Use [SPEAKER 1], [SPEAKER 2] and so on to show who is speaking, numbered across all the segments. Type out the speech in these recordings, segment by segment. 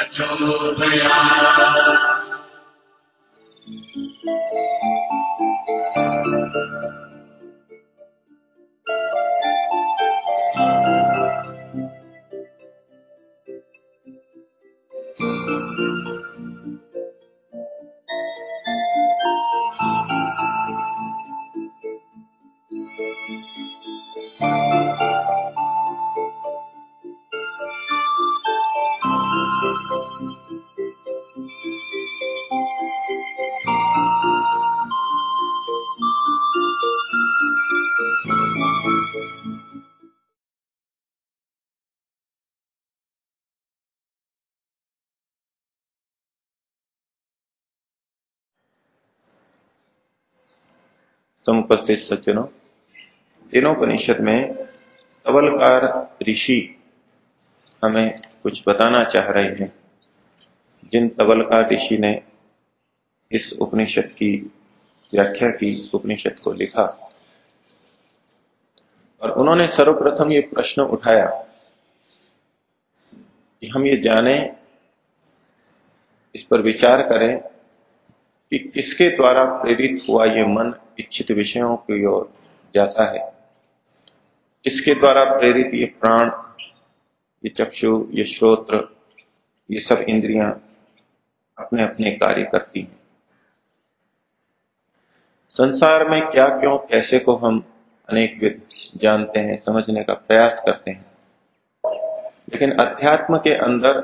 [SPEAKER 1] प्रचोदयात् समुपस्थित सज्जनों तीनोपनिषद में तवलकार ऋषि हमें कुछ बताना चाह रहे हैं। जिन तबलकार ऋषि ने इस उपनिषद की व्याख्या की, उपनिषद को लिखा, और उन्होंने सर्वप्रथम ये प्रश्न उठाया कि हम ये जाने, इस पर विचार करें कि किसके द्वारा प्रेरित हुआ ये मन इच्छित विषयों की ओर जाता है। किसके द्वारा प्रेरित ये प्राण, ये चक्षु, ये श्रोत्र, ये सब इंद्रियाँ अपने अपने कार्य करती हैं। संसार में क्या, क्यों, कैसे को हम अनेक जानते हैं, समझने का प्रयास करते हैं। लेकिन अध्यात्म के अंदर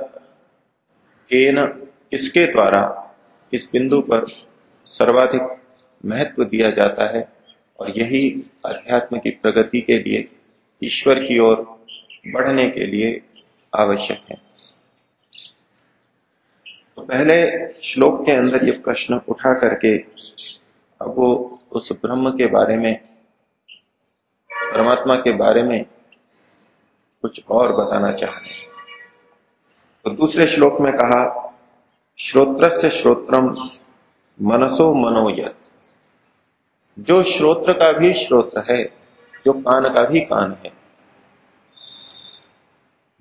[SPEAKER 1] केन किसके द्वारा इस बिंदु पर सर्वाधिक महत्व दिया जाता है और यही अध्यात्म की प्रगति के लिए, ईश्वर की ओर बढ़ने के लिए आवश्यक है। तो पहले श्लोक के अंदर ये प्रश्न उठा करके अब वो उस ब्रह्म के बारे में, परमात्मा के बारे में कुछ और बताना चाह रहे हैं। तो दूसरे श्लोक में कहा श्रोत्र से श्रोत्रम मनसो मनोयत जो श्रोत्र का भी श्रोत्र है, जो कान का भी कान है।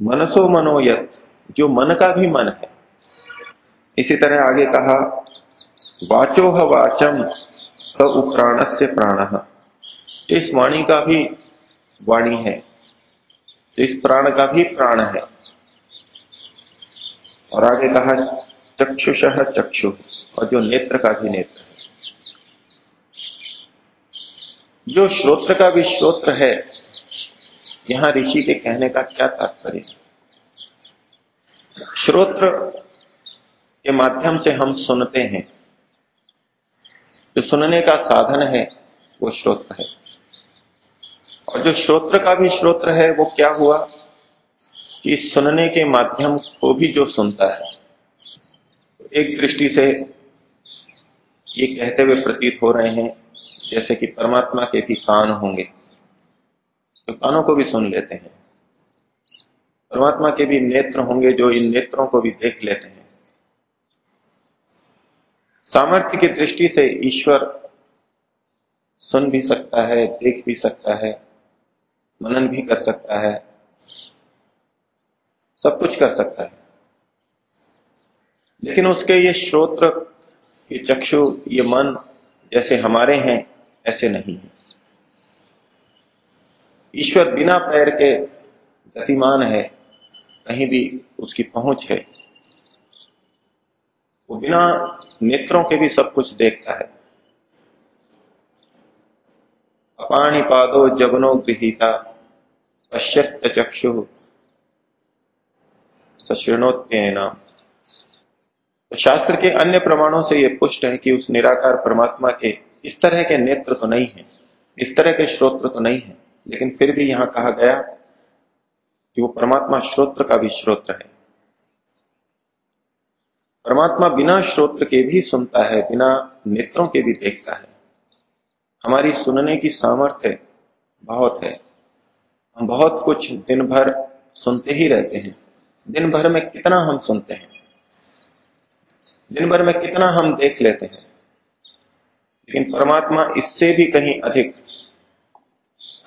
[SPEAKER 1] मनसो मनोयत जो मन का भी मन है। इसी तरह आगे कहा, वाचोह वाचम स उप्राण से प्राण। इस वाणी का भी वाणी है। तो इस प्राण का भी प्राण है। और आगे कहा, चक्षुष चक्षु, और जो नेत्र का भी नेत्र है। जो श्रोत्र का भी श्रोत्र है, यहाँ ऋषि के कहने का क्या तात्पर्य? श्रोत्र के माध्यम से हम सुनते हैं। जो सुनने का साधन है, वो श्रोत्र है। और जो श्रोत्र का भी श्रोत्र है, वो क्या हुआ? कि सुनने के माध्यम को भी जो सुनता है, एक दृष्टि से ये कहते हुए प्रतीत हो रहे हैं जैसे कि परमात्मा के भी कान होंगे तो कानों को भी सुन लेते हैं। परमात्मा के भी नेत्र होंगे जो इन नेत्रों को भी देख लेते हैं। सामर्थ्य की दृष्टि से ईश्वर सुन भी सकता है, देख भी सकता है, मनन भी कर सकता है, सब कुछ कर सकता है। लेकिन उसके ये श्रोत्र, ये चक्षु, ये मन जैसे हमारे हैं ऐसे नहीं है। ईश्वर बिना पैर के गतिमान है, कहीं भी उसकी पहुँच है। वो बिना नेत्रों के भी सब कुछ देखता है। अपाणी पादो जबनो गृहिता पश्यत चक्षु सशीर्णोत्ययना तो शास्त्र के अन्य प्रमाणों से यह पुष्ट है कि उस निराकार परमात्मा के इस तरह के नेत्र तो नहीं है, इस तरह के श्रोत्र तो नहीं है, लेकिन फिर भी यहाँ कहा गया कि वो परमात्मा श्रोत्र का भी श्रोत्र है। परमात्मा बिना श्रोत्र के भी सुनता है, बिना नेत्रों के भी देखता है। हमारी सुनने की सामर्थ्य बहुत है। हम बहुत कुछ दिन भर सुनते ही रहते हैं। दिन भर में कितना हम सुनते हैं? दिन भर में कितना हम देख लेते हैं? लेकिन परमात्मा इससे भी कहीं अधिक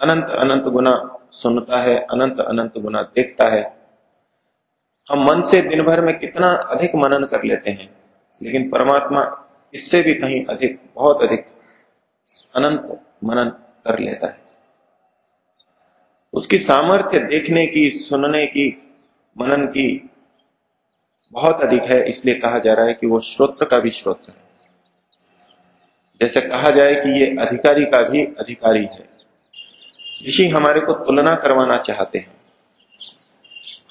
[SPEAKER 1] अनंत अनंत गुना सुनता है, अनंत अनंत गुना देखता है। हम मन से दिन भर में कितना अधिक मनन कर लेते हैं, लेकिन परमात्मा इससे भी कहीं अधिक, बहुत अधिक अनंत मनन कर लेता है। उसकी सामर्थ्य देखने की, सुनने की, मनन की बहुत अधिक है, इसलिए कहा जा रहा है कि वो श्रोत्र का भी श्रोत्र है। जैसे कहा जाए कि ये अधिकारी का भी अधिकारी है। ऋषि हमारे को तुलना करवाना चाहते हैं।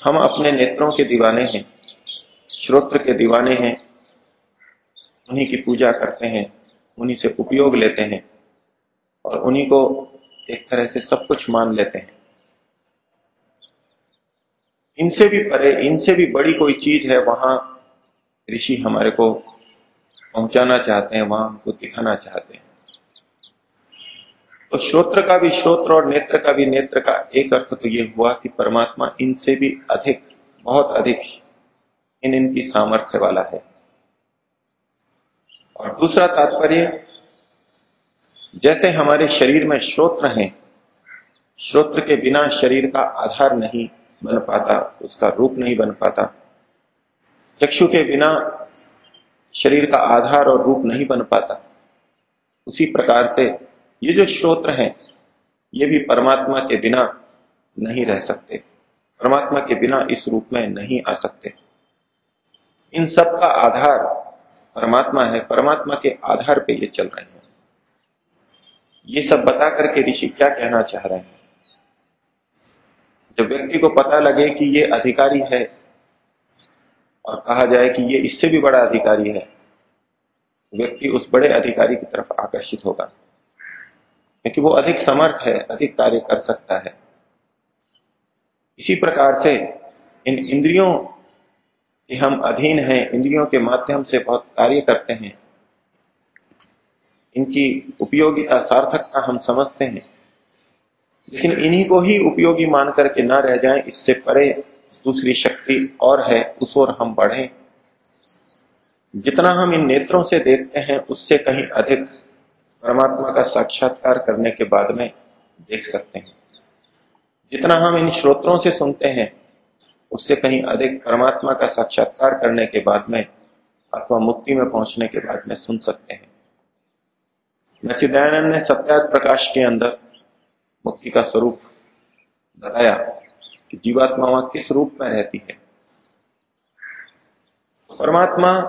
[SPEAKER 1] हम अपने नेत्रों के दीवाने हैं, श्रोत्र के दीवाने हैं, उन्हीं की पूजा करते हैं, उन्हीं से उपयोग लेते हैं और उन्हीं को एक तरह से सब कुछ मान लेते हैं। इनसे भी परे, इनसे भी बड़ी कोई चीज़ है, वहाँ ऋषि हमारे को पहुंचाना चाहते हैं, वहाँ हमको दिखाना चाहते हैं। तो श्रोत्र का भी श्रोत्र और नेत्र का भी नेत्र का एक अर्थ तो यह हुआ कि परमात्मा इनसे भी अधिक, बहुत अधिक इन इनकी सामर्थ्य वाला है। और दूसरा तात्पर्य, जैसे हमारे शरीर में श्रोत्र हैं, श्रोत्र के बिना शरीर का आधार नहीं बन पाता, उसका रूप नहीं बन पाता। चक्षु के बिना शरीर का आधार और रूप नहीं बन पाता। उसी प्रकार से ये जो श्रोत्र हैं, ये भी परमात्मा के बिना नहीं रह सकते। परमात्मा के बिना इस रूप में नहीं आ सकते। इन सब का आधार परमात्मा है। परमात्मा के आधार पे ये चल रहे हैं। ये सब बता करके ऋषि क्या कहना चाह रहे हैं? जब व्यक्ति को पता लगे कि ये अधिकारी है और कहा जाए कि ये इससे भी बड़ा अधिकारी है। व्यक्ति उस बड़े अधिकारी की तरफ़ आकर्षित होगा। क्योंकि वो अधिक समर्थ है, अधिक कार्य कर सकता है। इसी प्रकार से इन इंद्रियों के हम अधीन हैं, इंद्रियों के माध्यम से बहुत कार्य करते हैं। इनकी उपयोगिता सार्थकता हम समझते हैं। लेकिन इन्हीं को ही उपयोगी मान करके ना रह जाएँ, इससे परे दूसरी शक्ति और है, उस ओर हम बढ़े। जितना हम इन नेत्रों से देखते हैं, उससे कहीं अधिक परमात्मा का साक्षात्कार करने के बाद में देख सकते हैं। जितना हम इन श्रोत्रों से सुनते हैं, उससे कहीं अधिक परमात्मा का साक्षात्कार करने के बाद में, अथवा मुक्ति में पहुँचने के बाद में सुन सकते हैं। नचिदयानंद ने सत्यात प्रकाश के अंदर मुक्ति का स्वरूप बताया। कि जीवात्मा वहाँ किस रूप में रहती है। परमात्मा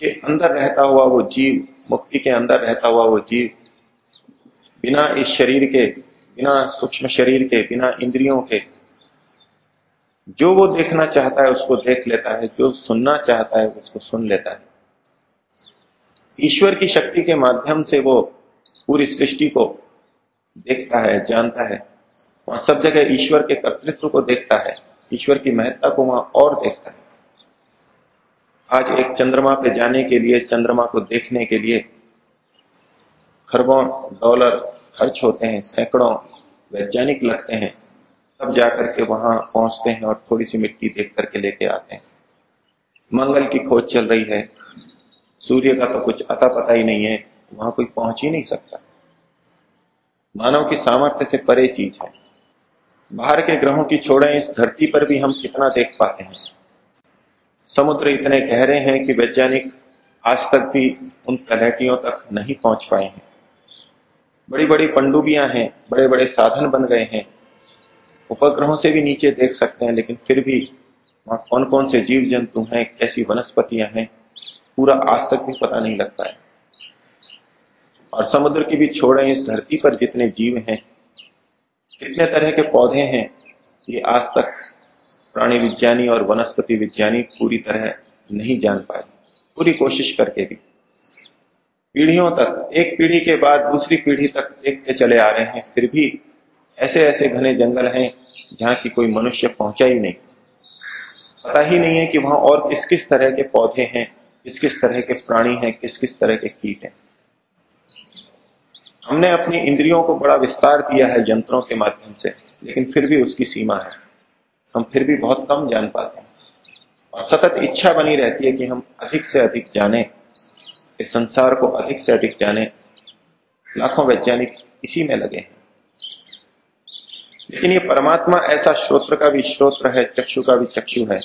[SPEAKER 1] के अंदर रहता हुआ वो जीव, मुक्ति के अंदर रहता हुआ वो जीव, बिना इस शरीर के, बिना सूक्ष्म शरीर के, बिना इंद्रियों के, जो वो देखना चाहता है उसको देख लेता है, जो सुनना चाहता है उसको सुन लेता है। ईश्वर की शक्ति के माध्यम से वो पूरी सृष्टि को देखता है, जानता है। वहाँ सब जगह ईश्वर के कर्तृत्व को देखता है, ईश्वर की महत्ता को वहाँ और देखता है। आज एक चंद्रमा पे जाने के लिए, चंद्रमा को देखने के लिए खरबों, डॉलर खर्च होते हैं, सैकड़ों वैज्ञानिक लगते हैं, तब जाकर के वहाँ पहुँचते हैं और थोड़ी सी मिट्टी देख करके लेके आते हैं। मंगल की खोज चल रही है, सूर्य का तो कुछ अता पता ही नहीं है, वहाँ कोई पहुँच ही नहीं सकता। मानव की सामर्थ्य से परे चीज़ है। बाहर के ग्रहों की छोड़े, इस धरती पर भी हम कितना देख पाते हैं। समुद्र इतने गहरे हैं कि वैज्ञानिक आज तक भी उन तलहटियों तक नहीं पहुँच पाए हैं। बड़ी बड़ी पंडुबियाँ हैं बड़े बड़े साधन बन गए हैं। उपग्रहों से भी नीचे देख सकते हैं, लेकिन फिर भी वहाँ कौन कौन से जीव जंतु हैं, कैसी वनस्पतियाँ हैं, पूरा आज तक भी पता नहीं लगता है। और समुद्र की भी छोड़े, इस धरती पर जितने जीव हैं कितने तरह के पौधे हैं ये आज तक प्राणी विज्ञानी और वनस्पति विज्ञानी पूरी तरह नहीं जान पाए। पूरी कोशिश करके भी। पीढ़ियों तक, एक पीढ़ी के बाद दूसरी पीढ़ी तक देखते चले आ रहे हैं, फिर भी ऐसे ऐसे घने जंगल हैं जहाँ की कोई मनुष्य पहुँचा ही नहीं। पता ही नहीं है कि वहाँ और किस किस तरह के पौधे हैं, किस किस तरह के प्राणी हैं, किस किस तरह के कीट हैं। हमने अपनी इंद्रियों को बड़ा विस्तार दिया है यंत्रों के माध्यम से, लेकिन फिर भी उसकी सीमा है। हम फिर भी बहुत कम जान पाते हैं। और सतत इच्छा बनी रहती है कि हम अधिक से अधिक जाने, इस संसार को अधिक से अधिक जाने। लाखों वैज्ञानिक इसी में लगे हैं। लेकिन ये परमात्मा ऐसा श्रोत्र का भी श्रोत्र है, चक्षु का भी चक्षु है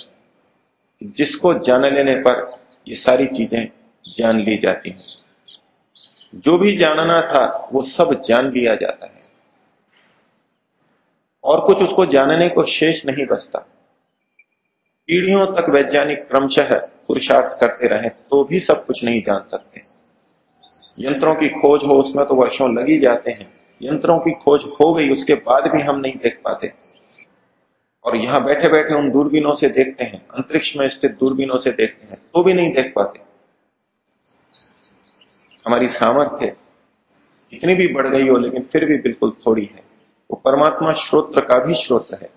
[SPEAKER 1] जिसको जान लेने पर ये सारी चीज़ें जान ली जाती हैं। जो भी जानना था, वो सब जान लिया जाता है। और कुछ उसको जानने को शेष नहीं बचता। पीढ़ियों तक वैज्ञानिक क्रमशः पुरुषार्थ करते रहे तो भी सब कुछ नहीं जान सकते। यंत्रों की खोज हो, उसमें तो वर्षों लगी जाते हैं। यंत्रों की खोज हो गई, उसके बाद भी हम नहीं देख पाते। और यहाँ बैठे बैठे उन दूरबीनों से देखते हैं, अंतरिक्ष में स्थित दूरबीनों से देखते हैं तो भी नहीं देख पाते। हमारी सामर्थ्य इतनी भी बढ़ गई हो, लेकिन फिर भी बिल्कुल थोड़ी है। वो परमात्मा श्रोत्र का भी श्रोत्र है।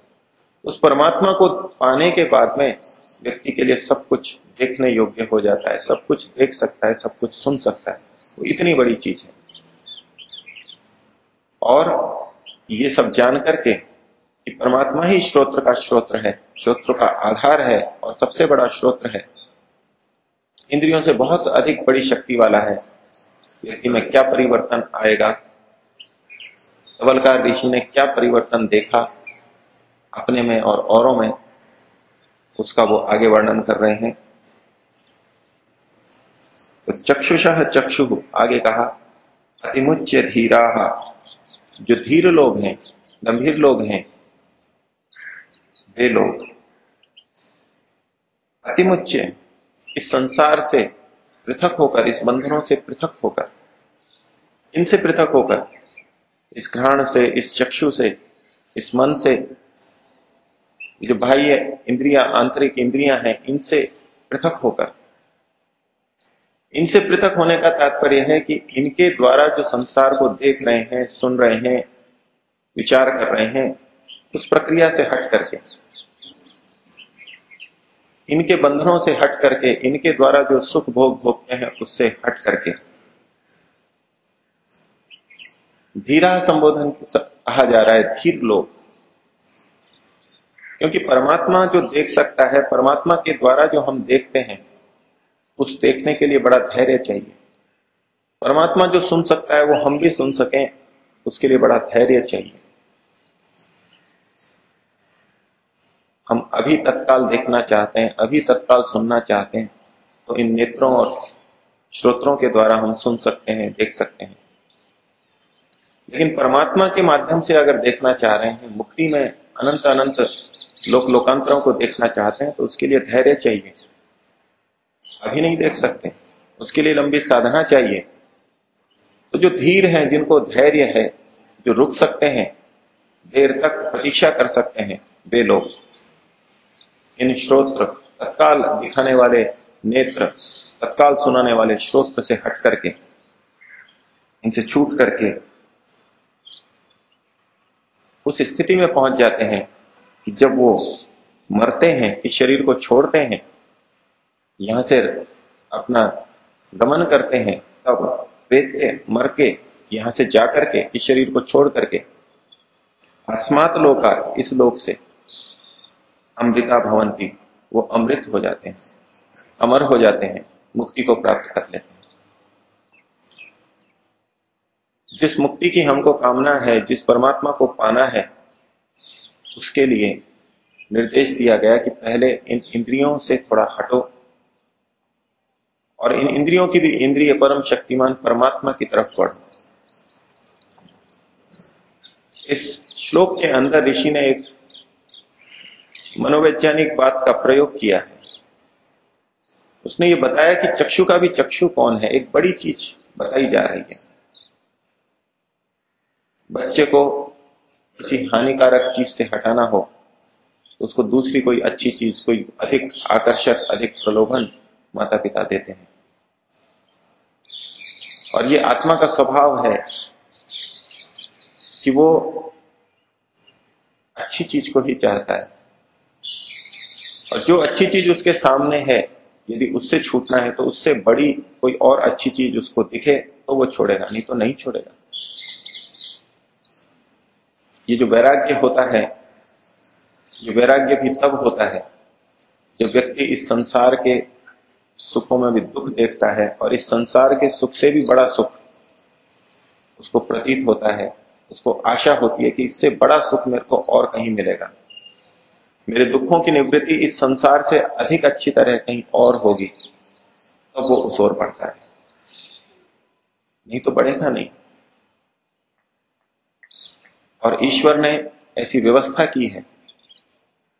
[SPEAKER 1] उस परमात्मा को पाने के बाद में व्यक्ति के लिए सब कुछ देखने योग्य हो जाता है, सब कुछ देख सकता है, सब कुछ सुन सकता है। वो इतनी बड़ी चीज़ है। और ये सब जान करके कि परमात्मा ही श्रोत्र का श्रोत्र है श्रोत्र का आधार है और सबसे बड़ा श्रोत्र है। इंद्रियों से बहुत अधिक बड़ी शक्ति वाला है। व्यक्ति में क्या परिवर्तन आएगा? सबलकार ऋषि ने क्या परिवर्तन देखा अपने में और औरों में? उसका वो आगे वर्णन कर रहे हैं। तो चक्षुष चक्षु आगे कहा, अतिमुच्य धीरा, जो धीर लोग हैं, गंभीर लोग हैं, वे लोग। अतिमुच्य इस संसार से पृथक होकर, इस बंधनों से पृथक होकर, इनसे पृथक होकर, इस घ्राण से, इस चक्षु से, इस मन से जो बाह्य इंद्रिया, आंतरिक इंद्रियाँ हैं, इनसे पृथक होकर। इनसे पृथक होने का तात्पर्य है कि इनके द्वारा जो संसार को देख रहे हैं, सुन रहे हैं, विचार कर रहे हैं, उस प्रक्रिया से हट करके। इनके बंधनों से हट करके, इनके द्वारा जो सुख भोग भोगते हैं, उससे हट करके। धीरा संबोधन कहा जा रहा है, धीर लोग। क्योंकि परमात्मा जो देख सकता है, परमात्मा के द्वारा जो हम देखते हैं, उस देखने के लिए बड़ा धैर्य चाहिए। परमात्मा जो सुन सकता है, वो हम भी सुन सकें, उसके लिए बड़ा धैर्य चाहिए। हम अभी तत्काल देखना चाहते हैं, अभी तत्काल सुनना चाहते हैं तो इन नेत्रों और श्रोत्रों के द्वारा हम सुन सकते हैं, देख सकते हैं। लेकिन परमात्मा के माध्यम से अगर देखना चाह रहे हैं, मुक्ति में अनंत अनंत लोक लोकांतरों को देखना चाहते हैं तो उसके लिए धैर्य चाहिए। अभी नहीं देख सकते, उसके लिए लंबी साधना चाहिए। तो जो धीर हैं, जिनको धैर्य है, जो रुक सकते हैं, देर तक प्रतीक्षा कर सकते हैं, वे लोग। इन श्रोत्र तत्काल दिखाने वाले नेत्र, तत्काल सुनाने वाले श्रोत्र से हट करके, इनसे छूट करके उस स्थिति में पहुँच जाते हैं कि जब वो मरते हैं, इस शरीर को छोड़ते हैं, यहाँ से अपना गमन करते हैं, तब प्रेत मर के यहाँ से जाकर के इस शरीर को छोड़ करके, अस्मात लोका, इस लोक से अमृता भवंती, वो अमृत हो जाते हैं, अमर हो जाते हैं, मुक्ति को प्राप्त कर लेते हैं। जिस मुक्ति की हमको कामना है, जिस परमात्मा को पाना है, उसके लिए निर्देश दिया गया कि पहले इन इंद्रियों से थोड़ा हटो, और इन इंद्रियों की भी इंद्रिय परम शक्तिमान परमात्मा की तरफ़ बढ़ो। इस श्लोक के अंदर ऋषि ने एक मनोवैज्ञानिक बात का प्रयोग किया है। उसने ये बताया कि चक्षु का भी चक्षु कौन है? एक बड़ी चीज़ बताई जा रही है। बच्चे को किसी हानिकारक चीज़ से हटाना हो तो उसको दूसरी कोई अच्छी चीज़, कोई अधिक आकर्षक, अधिक प्रलोभन माता पिता देते हैं। और ये आत्मा का स्वभाव है कि वो अच्छी चीज़ को ही चाहता है। और जो अच्छी चीज़ उसके सामने है, यदि उससे छूटना है तो उससे बड़ी कोई और अच्छी चीज़ उसको दिखे तो वो छोड़ेगा, नहीं तो नहीं छोड़ेगा। ये जो वैराग्य होता है, ये वैराग्य भी तब होता है जब व्यक्ति इस संसार के सुखों में भी दुख देखता है और इस संसार के सुख से भी बड़ा सुख उसको प्रतीत होता है, उसको आशा होती है कि इससे बड़ा सुख मेरे को और कहीं मिलेगा। मेरे दुखों की निवृत्ति इस संसार से अधिक अच्छी तरह कहीं और होगी, तब तो वो उस ओर बढ़ता है। नहीं तो बढ़ेगा नहीं। और ईश्वर ने ऐसी व्यवस्था की है।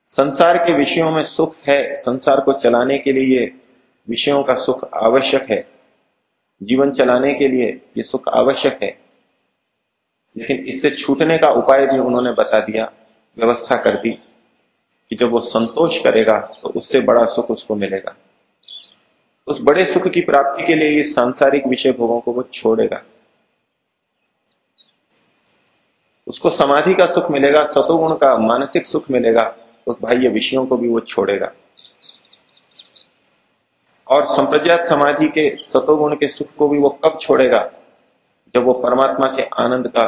[SPEAKER 1] संसार के विषयों में सुख है, संसार को चलाने के लिए विषयों का सुख आवश्यक है। जीवन चलाने के लिए ये सुख आवश्यक है। लेकिन इससे छूटने का उपाय भी उन्होंने बता दिया, व्यवस्था कर दी। कि जब वो संतोष करेगा तो उससे बड़ा सुख उसको मिलेगा। उस बड़े सुख की प्राप्ति के लिए ये सांसारिक विषय भोगों को वो छोड़ेगा। उसको समाधि का सुख मिलेगा सतोगुण का मानसिक सुख मिलेगा तो भाई ये विषयों को भी वो छोड़ेगा। और संप्रज्ञात समाधि के सतोगुण के सुख को भी वो कब छोड़ेगा? जब वो परमात्मा के आनंद का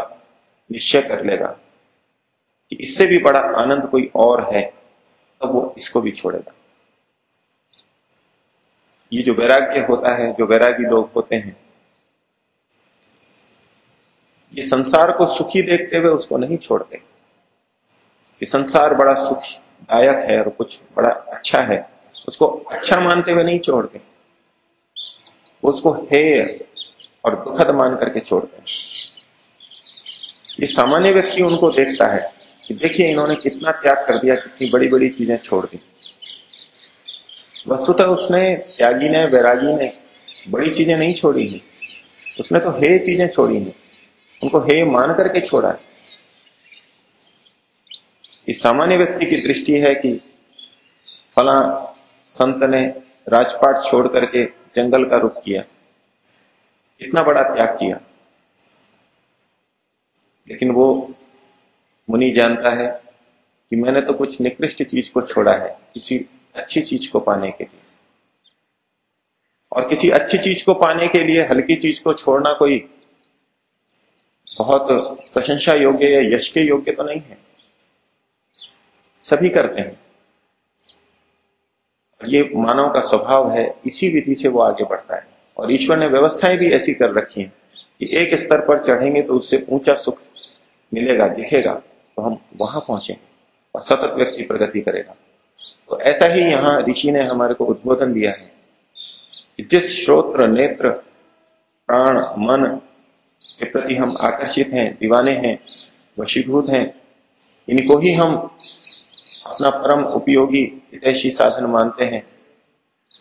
[SPEAKER 1] निश्चय कर लेगा। कि इससे भी बड़ा आनंद कोई और है। तब वो इसको भी छोड़ेगा। ये जो वैराग्य होता है, जो वैरागी लोग होते हैं, ये संसार को सुखी देखते हुए उसको नहीं छोड़ते। कि संसार बड़ा सुखदायक है और कुछ बड़ा अच्छा है, उसको अच्छा मानते हुए नहीं छोड़ते। उसको हेय और दुखद मान करके छोड़ते ये सामान्य व्यक्ति उनको देखता है। कि देखिए इन्होंने कितना त्याग कर दिया, कितनी बड़ी बड़ी चीज़ें छोड़ दी। वस्तुतः उसने त्यागी ने, वैरागी ने बड़ी चीज़ें नहीं छोड़ी हैं। उसने तो हे चीज़ें छोड़ी हैं। उनको हे मान करके छोड़ा है। इस सामान्य व्यक्ति की दृष्टि है कि फला संत ने राजपाट छोड़ करके जंगल का रुख किया। इतना बड़ा त्याग किया। लेकिन वो मुनि जानता है कि मैंने तो कुछ निकृष्ट चीज़ को छोड़ा है, किसी अच्छी चीज़ को पाने के लिए। और किसी अच्छी चीज़ को पाने के लिए, हल्की चीज़ को छोड़ना कोई बहुत प्रशंसा योग्य या यश के योग्य तो नहीं है। सभी करते हैं। ये मानव का स्वभाव है, इसी विधि से वो आगे बढ़ता है। और ईश्वर ने व्यवस्थाएँ भी ऐसी कर रखी हैं कि एक स्तर पर चढ़ेंगे तो उससे ऊँचा सुख मिलेगा, दिखेगा। तो हम वहाँ पहुँचेंगे और सतत व्यक्ति प्रगति करेगा। तो ऐसा ही यहाँ ऋषि ने हमारे को उद्बोधन दिया है कि जिस श्रोत्र, नेत्र, प्राण, मन के प्रति हम आकर्षित हैं, दीवाने हैं, वशीभूत हैं, इनको ही हम अपना परम उपयोगी हितैषी साधन मानते हैं।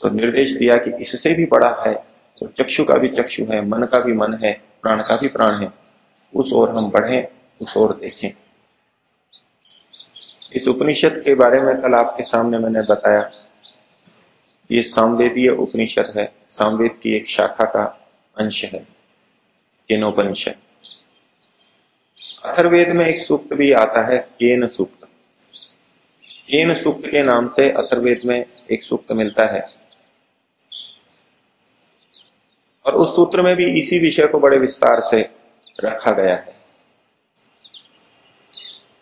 [SPEAKER 1] तो निर्देश दिया कि इससे भी बड़ा है तो चक्षु का भी चक्षु है, मन का भी मन है, प्राण का भी प्राण है, उस ओर हम बढ़ें, उस ओर देखें। इस उपनिषद के बारे में कल आपके सामने मैंने बताया। ये सामवेदीय उपनिषद है। सामवेद की एक शाखा का अंश है। केनोपनिषद। अथर्वेद में एक सूक्त भी आता है, केन सूक्त। केन सूक्त के नाम से अथर्वेद में एक सूक्त मिलता है। और उस सूत्र में भी इसी विषय को बड़े विस्तार से रखा गया है।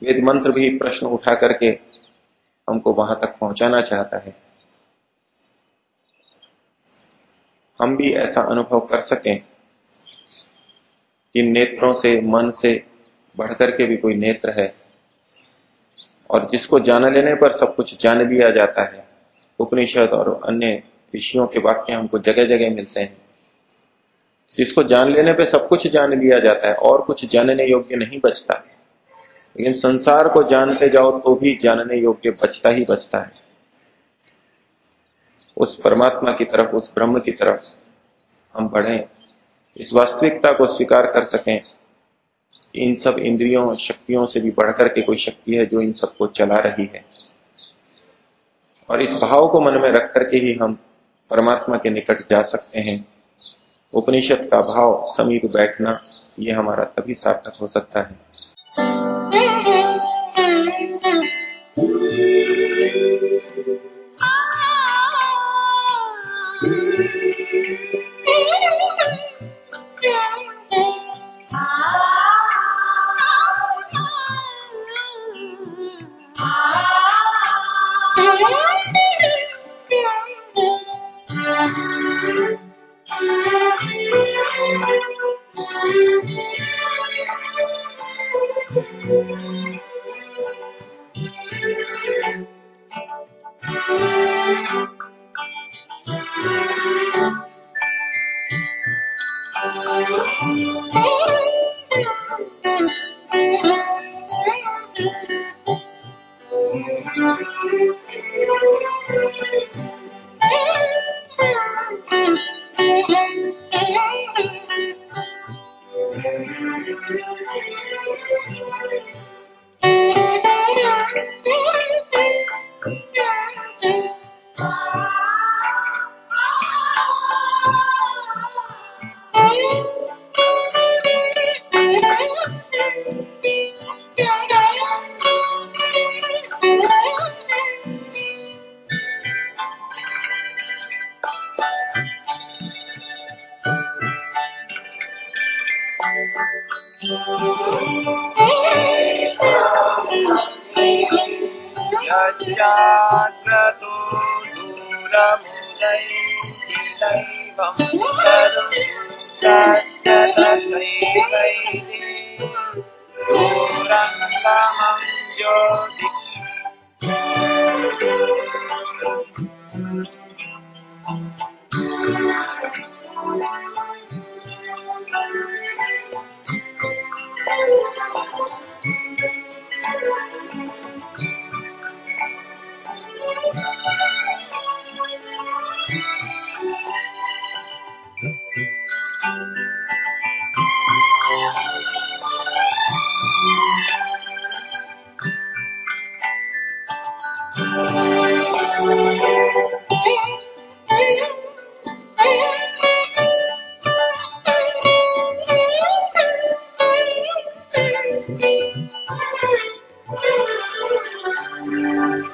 [SPEAKER 1] वेद मंत्र भी प्रश्न उठा करके हमको वहाँ तक पहुंचाना चाहता है। हम भी ऐसा अनुभव कर सकें कि नेत्रों से, मन से बढ़कर के भी कोई नेत्र है और जिसको जान लेने पर सब कुछ जान लिया जाता है। उपनिषद और अन्य ऋषियों के वाक्य हमको जगह जगह मिलते हैं। जिसको जान लेने पे सब कुछ जान लिया जाता है और कुछ जानने योग्य नहीं बचता। लेकिन संसार को जानते जाओ तो भी जानने योग्य बचता ही बचता है। उस परमात्मा की तरफ़, उस ब्रह्म की तरफ़ हम बढ़े, इस वास्तविकता को स्वीकार कर सकें इन सब इंद्रियों शक्तियों से भी बढ़कर के कोई शक्ति है जो इन सबको चला रही है। और इस भाव को मन में रख करके ही हम परमात्मा के निकट जा सकते हैं। उपनिषद का भाव, समीप बैठना यह हमारा तभी सार्थक हो सकता है।
[SPEAKER 2] Thank you.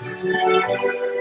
[SPEAKER 2] 何?